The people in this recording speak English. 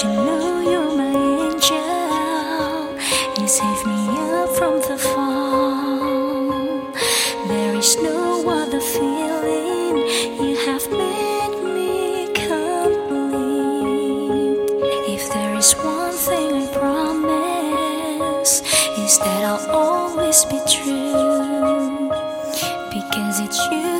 You know you're my angel. You save me up from the fall. There is no other feeling. You have made me complete. If there is one thing I promise, is that I'll always be true. Because it's you